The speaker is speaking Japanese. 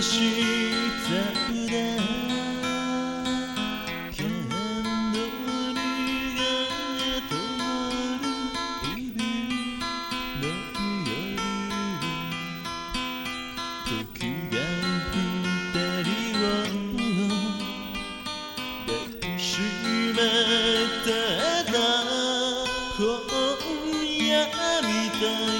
オンの下裏キャンドルが灯るイブの夜時が二人を抱きしめてた今夜見た夢